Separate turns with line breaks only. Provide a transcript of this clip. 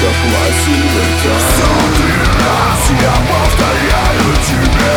доплатил это Сотый раз я повторяю тебе